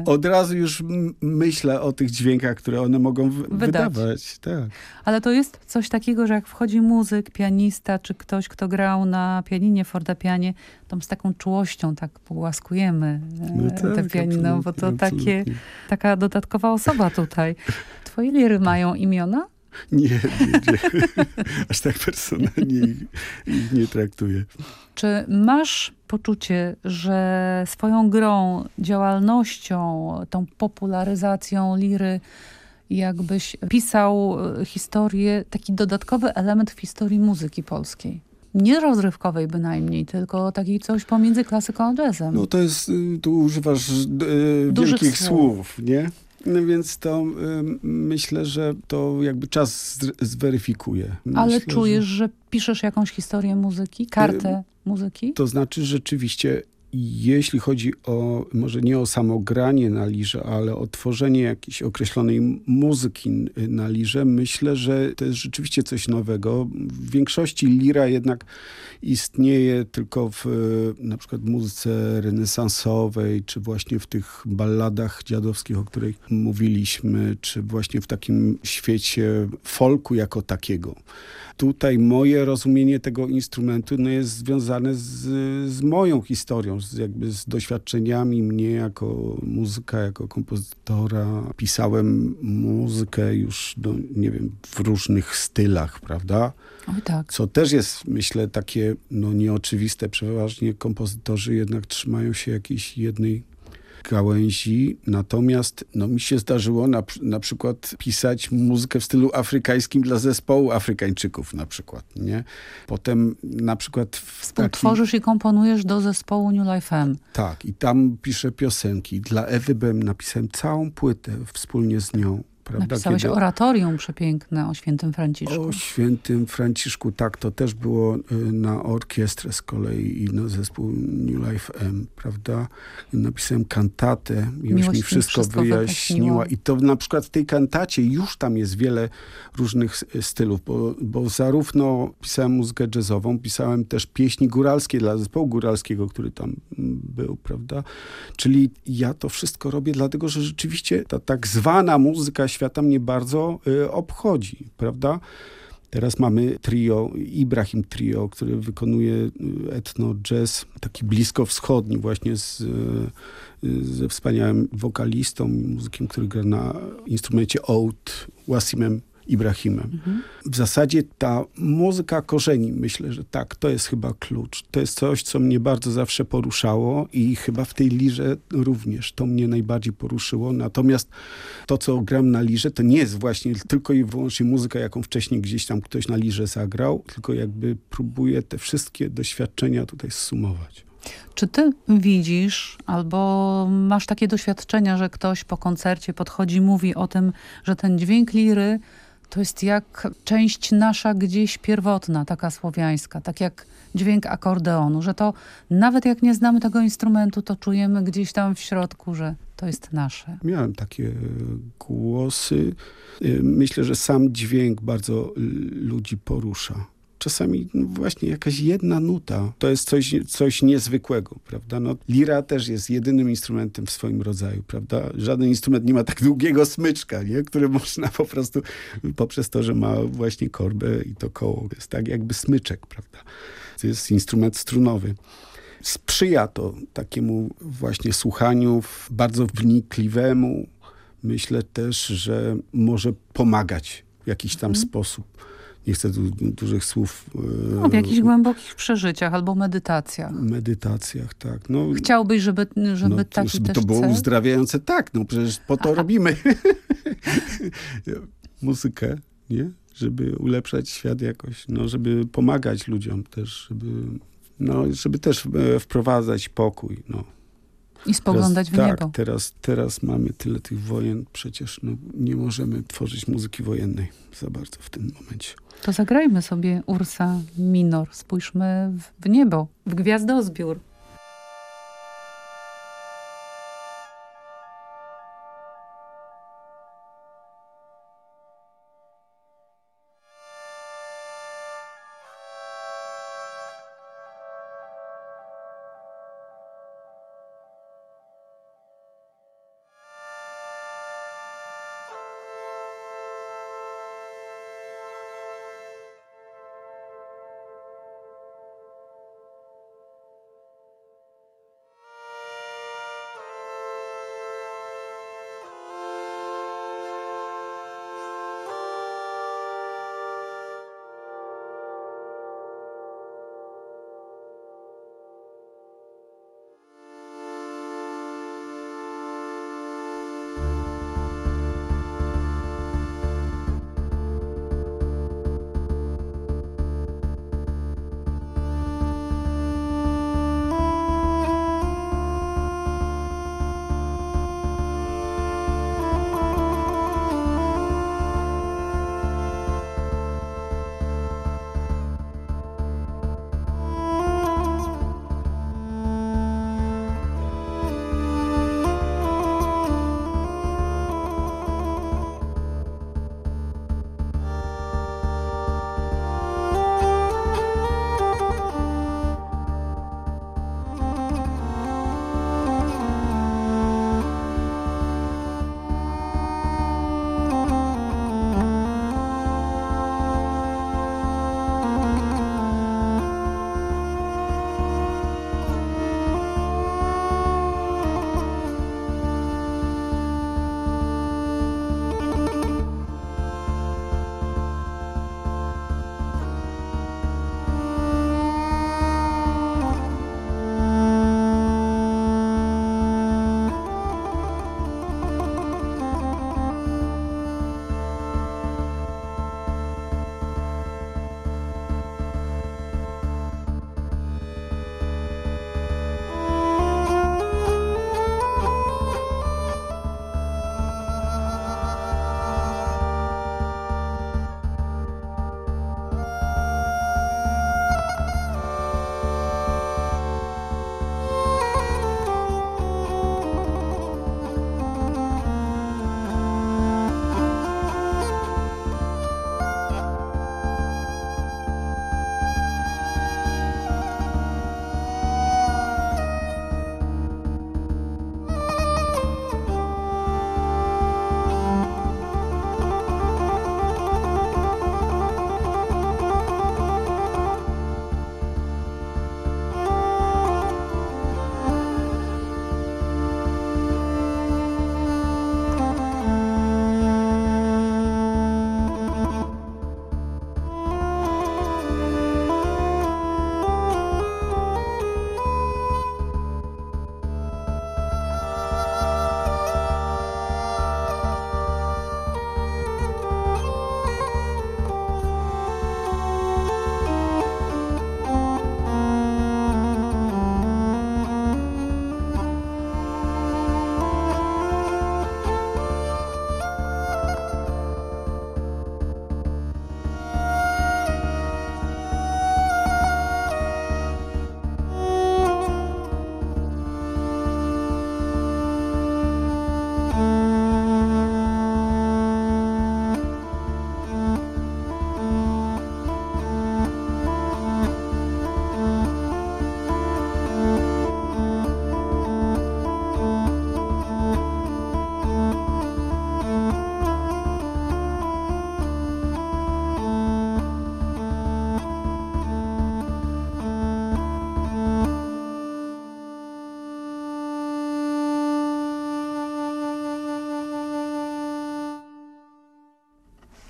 od razu już myślę o tych dźwiękach, które one mogą wydawać. Tak. Ale to jest coś takiego, że jak wchodzi muzyk, pianista, czy ktoś, kto grał na pianinie, fortepianie, to z taką czułością tak pogłaskujemy no tak, te pianino, bo to takie, taka dodatkowa osoba tutaj. Twoje liry mają imiona? Nie, nie, nie. aż tak personalnie ich, ich nie traktuję. Czy masz poczucie, że swoją grą, działalnością, tą popularyzacją liry jakbyś pisał e, historię, taki dodatkowy element w historii muzyki polskiej? Nie rozrywkowej bynajmniej, tylko takiej coś pomiędzy klasyką a jazzem. No to jest, y, tu używasz y, wielkich słów. słów, nie? No więc to y, myślę, że to jakby czas zweryfikuje. Myślę, Ale czujesz, że... że... piszesz jakąś historię muzyki, kartę y, muzyki? To znaczy rzeczywiście jeśli chodzi o, może nie o samo granie na lirze, ale o tworzenie jakiejś określonej muzyki na lirze, myślę, że to jest rzeczywiście coś nowego. W większości lira jednak istnieje tylko w na przykład muzyce renesansowej, czy właśnie w tych balladach dziadowskich, o których mówiliśmy, czy właśnie w takim świecie folku jako takiego. Tutaj moje rozumienie tego instrumentu no, jest związane z, z moją historią, z, jakby z doświadczeniami mnie jako muzyka, jako kompozytora. Pisałem muzykę już, no, nie wiem, w różnych stylach, prawda? Oj, tak. Co też jest, myślę, takie no, nieoczywiste. Przeważnie kompozytorzy jednak trzymają się jakiejś jednej gałęzi. Natomiast no, mi się zdarzyło na, na przykład pisać muzykę w stylu afrykańskim dla zespołu Afrykańczyków na przykład, nie? Potem na przykład... W taki... Tworzysz i komponujesz do zespołu New Life M. Tak, i tam piszę piosenki. Dla Ewy Bem napisałem całą płytę wspólnie z nią. Prawda? Napisałeś Kiedy... oratorium przepiękne o świętym Franciszku. O świętym Franciszku, tak. To też było y, na orkiestrę z kolei i na zespół New Life M, prawda? Napisałem kantatę i już mi wszystko, wszystko wyjaśniła. I to na przykład w tej kantacie już tam jest wiele różnych stylów, bo, bo zarówno pisałem muzykę jazzową, pisałem też pieśni góralskie dla zespołu góralskiego, który tam mm, był, prawda? Czyli ja to wszystko robię dlatego, że rzeczywiście ta tak zwana muzyka świata mnie bardzo y, obchodzi, prawda? Teraz mamy trio, Ibrahim Trio, które wykonuje y, etno jazz, taki blisko wschodni właśnie z, y, ze wspaniałym wokalistą, muzykiem, który gra na instrumencie oud, Wasimem Ibrahimem. Mhm. W zasadzie ta muzyka korzeni, myślę, że tak, to jest chyba klucz. To jest coś, co mnie bardzo zawsze poruszało i chyba w tej lirze również to mnie najbardziej poruszyło. Natomiast to, co gram na lirze, to nie jest właśnie tylko i wyłącznie muzyka, jaką wcześniej gdzieś tam ktoś na lirze zagrał, tylko jakby próbuję te wszystkie doświadczenia tutaj zsumować. Czy ty widzisz albo masz takie doświadczenia, że ktoś po koncercie podchodzi mówi o tym, że ten dźwięk liry to jest jak część nasza gdzieś pierwotna, taka słowiańska, tak jak dźwięk akordeonu, że to nawet jak nie znamy tego instrumentu, to czujemy gdzieś tam w środku, że to jest nasze. Miałem takie głosy. Y, myślę, że sam dźwięk bardzo ludzi porusza czasami no właśnie jakaś jedna nuta to jest coś, coś niezwykłego, prawda? No, lira też jest jedynym instrumentem w swoim rodzaju, prawda? Żaden instrument nie ma tak długiego smyczka, nie? który można po prostu poprzez to, że ma właśnie korbę i to koło. Jest tak jakby smyczek, prawda? To jest instrument strunowy sprzyja to takiemu właśnie słuchaniu bardzo wnikliwemu. Myślę też, że może pomagać w jakiś tam mm. sposób nie chcę dużych słów. No, w jakichś głębokich przeżyciach albo medytacjach. Medytacjach, tak. No, Chciałbyś, żeby, żeby no, taki żeby też to było cel? uzdrawiające? Tak, no przecież po to Aha. robimy muzykę, nie? Żeby ulepszać świat jakoś, no żeby pomagać ludziom też, żeby, no, żeby też e, wprowadzać pokój, no. I spoglądać teraz, w niebo. Tak, teraz, teraz mamy tyle tych wojen, przecież no, nie możemy tworzyć muzyki wojennej za bardzo w tym momencie. To zagrajmy sobie Ursa Minor. Spójrzmy w niebo, w gwiazdozbiór.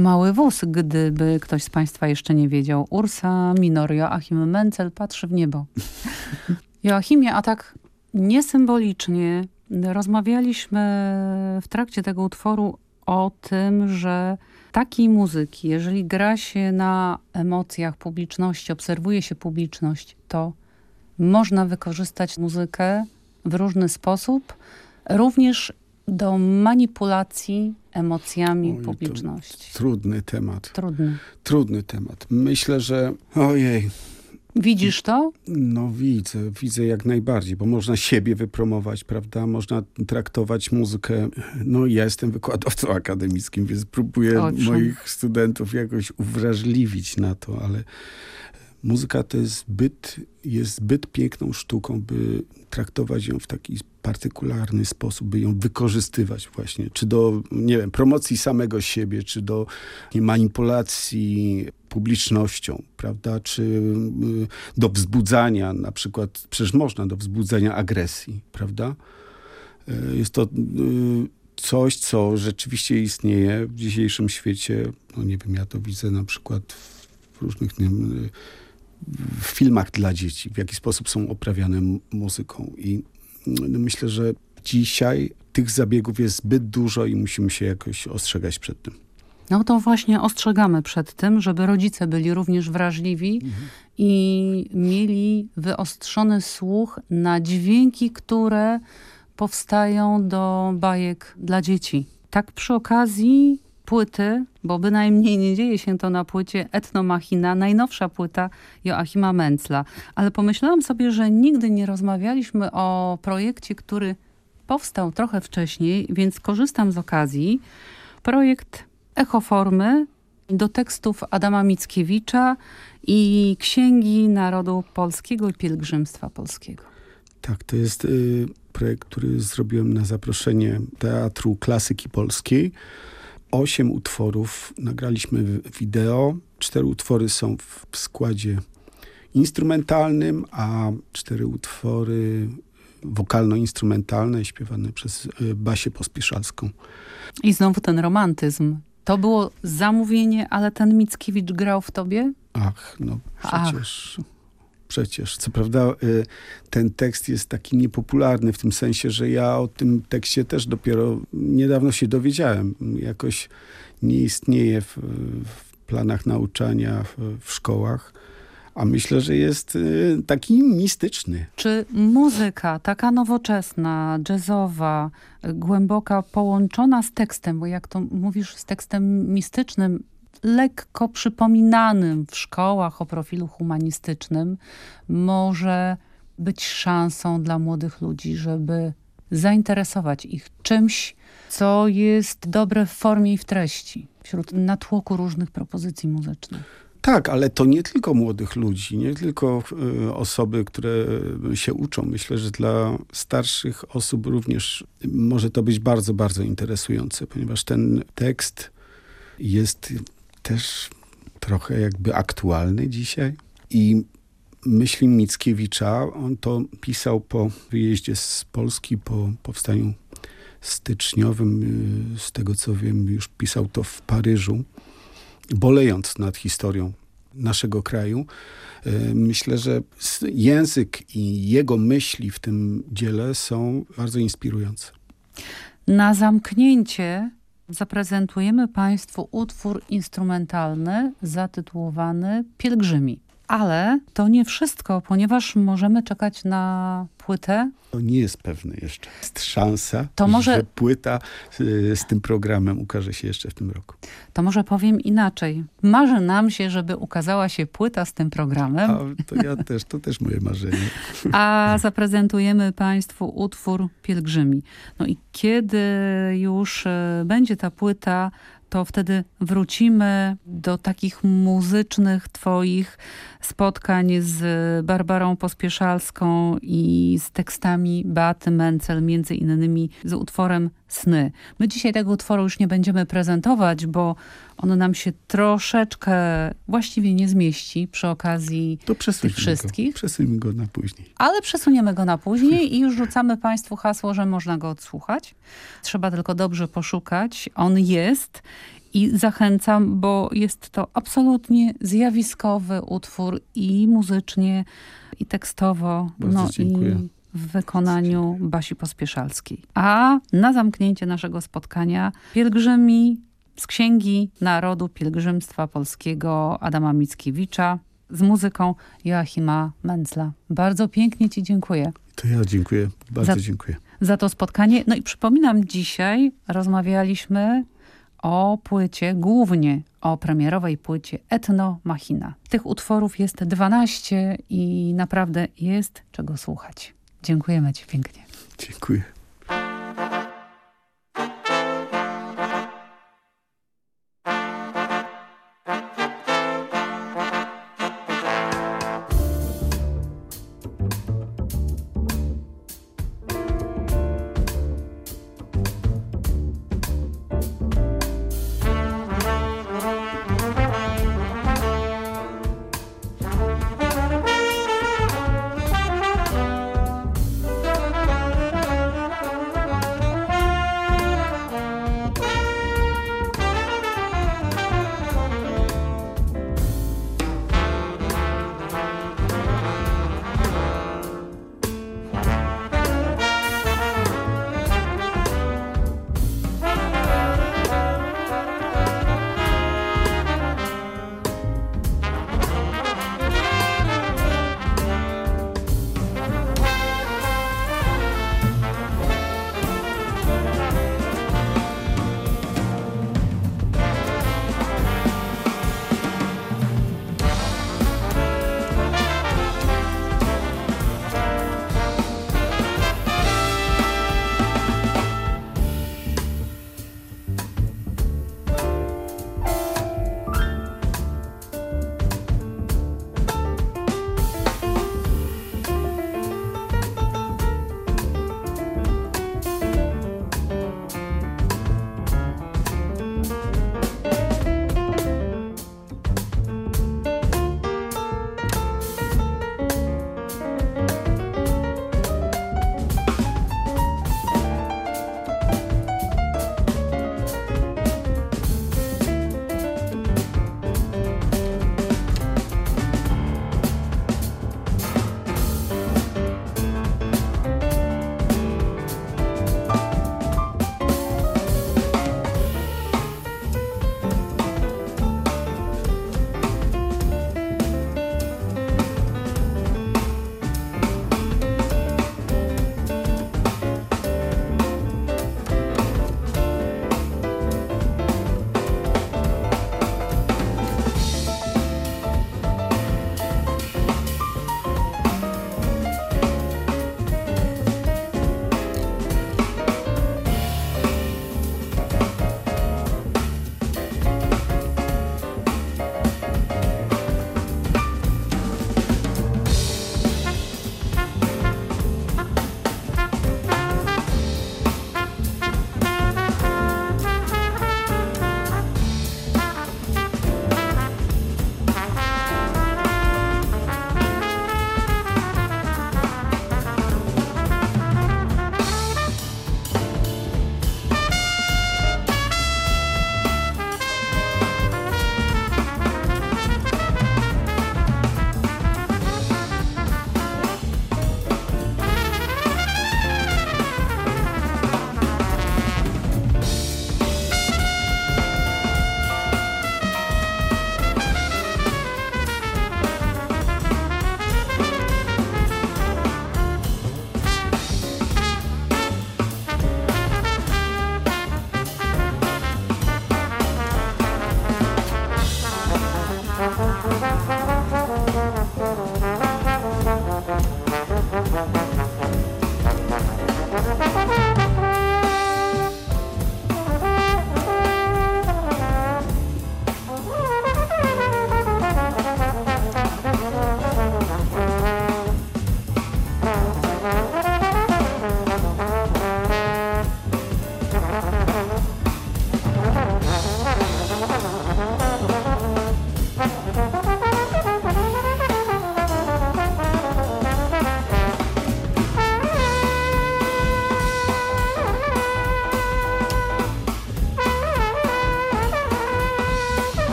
Mały wóz, gdyby ktoś z Państwa jeszcze nie wiedział. Ursa minor, Joachim Menzel patrzy w niebo. Joachimie, a tak niesymbolicznie rozmawialiśmy w trakcie tego utworu o tym, że takiej muzyki, jeżeli gra się na emocjach publiczności, obserwuje się publiczność, to można wykorzystać muzykę w różny sposób, również do manipulacji emocjami Oj, publiczności. Trudny temat. Trudny. Trudny temat. Myślę, że ojej. Widzisz to? No widzę, widzę jak najbardziej, bo można siebie wypromować, prawda? Można traktować muzykę. No ja jestem wykładowcą akademickim, więc próbuję Owszem. moich studentów jakoś uwrażliwić na to, ale muzyka to jest zbyt, jest zbyt piękną sztuką, by traktować ją w taki partykularny sposób, by ją wykorzystywać właśnie, czy do, nie wiem, promocji samego siebie, czy do manipulacji publicznością, prawda, czy y, do wzbudzania, na przykład, przecież można do wzbudzania agresji, prawda? Y, Jest to y, coś, co rzeczywiście istnieje w dzisiejszym świecie. No nie wiem, ja to widzę na przykład w różnych w filmach dla dzieci, w jaki sposób są oprawiane muzyką. I myślę, że dzisiaj tych zabiegów jest zbyt dużo i musimy się jakoś ostrzegać przed tym. No to właśnie ostrzegamy przed tym, żeby rodzice byli również wrażliwi i mieli wyostrzony słuch na dźwięki, które powstają do bajek dla dzieci. Tak przy okazji płyty, bo bynajmniej nie dzieje się to na płycie Etnomachina, najnowsza płyta Joachima Mencla. Ale pomyślałam sobie, że nigdy nie rozmawialiśmy o projekcie, który powstał trochę wcześniej, więc korzystam z okazji. Projekt Echoformy do tekstów Adama Mickiewicza i Księgi Narodu Polskiego i Pielgrzymstwa Polskiego. Tak, to jest y, projekt, który zrobiłem na zaproszenie Teatru Klasyki Polskiej. Osiem utworów nagraliśmy w wideo. Cztery utwory są w składzie instrumentalnym, a cztery utwory wokalno-instrumentalne śpiewane przez y, Basię Pospieszalską. I znowu ten romantyzm. To było zamówienie, ale ten Mickiewicz grał w tobie? Ach, no Ach. Przecież. Co prawda y, ten tekst jest taki niepopularny w tym sensie, że ja o tym tekście też dopiero niedawno się dowiedziałem. Jakoś nie istnieje w, w planach nauczania w, w szkołach, a myślę, że jest y, taki mistyczny. Czy muzyka taka nowoczesna, jazzowa, y, głęboka, połączona z tekstem, bo jak to mówisz, z tekstem mistycznym, lekko przypominanym w szkołach o profilu humanistycznym, może być szansą dla młodych ludzi, żeby zainteresować ich czymś, co jest dobre w formie i w treści, wśród natłoku różnych propozycji muzycznych. Tak, ale to nie tylko młodych ludzi, nie tylko y, osoby, które y, się uczą. Myślę, że dla starszych osób również może to być bardzo, bardzo interesujące, ponieważ ten tekst jest też trochę jakby aktualny dzisiaj. I myśli Mickiewicza, on to pisał po wyjeździe z Polski, po powstaniu styczniowym, y, z tego co wiem, już pisał to w Paryżu bolejąc nad historią naszego kraju. Y, Myślę, że język i jego myśli w tym dziele są bardzo inspirujące. Na zamknięcie zaprezentujemy Państwu utwór instrumentalny zatytułowany Pielgrzymi. Ale to nie wszystko, ponieważ możemy czekać na płytę. To nie jest pewne jeszcze. Jest szansa, To może- że płyta y, z tym programem ukaże się jeszcze w tym roku. To może powiem inaczej. Marzy nam się, żeby ukazała się płyta z tym programem, A to ja też, to też moje marzenie. a zaprezentujemy Państwu utwór Pielgrzymi. No i kiedy już e, będzie ta płyta, to wtedy wrócimy do takich muzycznych twoich spotkań z Barbarą Pospieszalską i z tekstami Beaty Mencel, między innymi z utworem Sny. My dzisiaj tego utworu już nie będziemy prezentować, bo on nam się troszeczkę właściwie nie zmieści przy okazji to tych wszystkich. Go, przesuńmy go na później. Ale przesuniemy go na później i już rzucamy Państwu hasło, że można go odsłuchać. Trzeba tylko dobrze poszukać. On jest i zachęcam, bo jest to absolutnie zjawiskowy utwór i muzycznie, i tekstowo. Bardzo no dziękuję. i w wykonaniu Basi Pospieszalskiej. A na zamknięcie naszego spotkania pielgrzymi z Księgi Narodu Pielgrzymstwa Polskiego Adama Mickiewicza z muzyką Joachima Menzla. Bardzo pięknie Ci dziękuję. To ja dziękuję, bardzo za, dziękuję. Za to spotkanie. No i przypominam, dzisiaj rozmawialiśmy o płycie, głównie o premierowej płycie Etno Machina. Tych utworów jest 12 i naprawdę jest czego słuchać. Dziękujemy Ci pięknie. Dziękuję.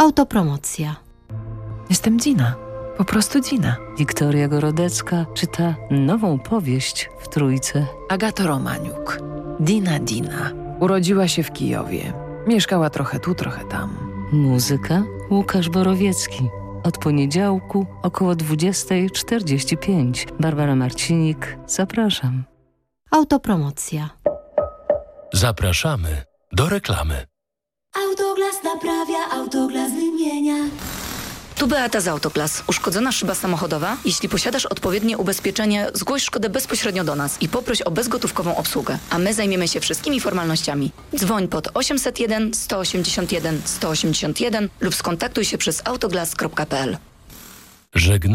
Autopromocja. Jestem Dina. Po prostu Dina. Wiktoria Gorodecka czyta nową powieść w Trójce. Agata Romaniuk. Dina Dina. Urodziła się w Kijowie. Mieszkała trochę tu, trochę tam. Muzyka Łukasz Borowiecki. Od poniedziałku około 20.45. Barbara Marcinik. Zapraszam. Autopromocja. Zapraszamy do reklamy. Autoglas naprawia, autoglas wymienia. Tu Beata z Autoglas. Uszkodzona szyba samochodowa? Jeśli posiadasz odpowiednie ubezpieczenie, zgłoś szkodę bezpośrednio do nas i poproś o bezgotówkową obsługę, a my zajmiemy się wszystkimi formalnościami. Dzwoń pod 801 181 181 lub skontaktuj się przez autoglas.pl. Żegna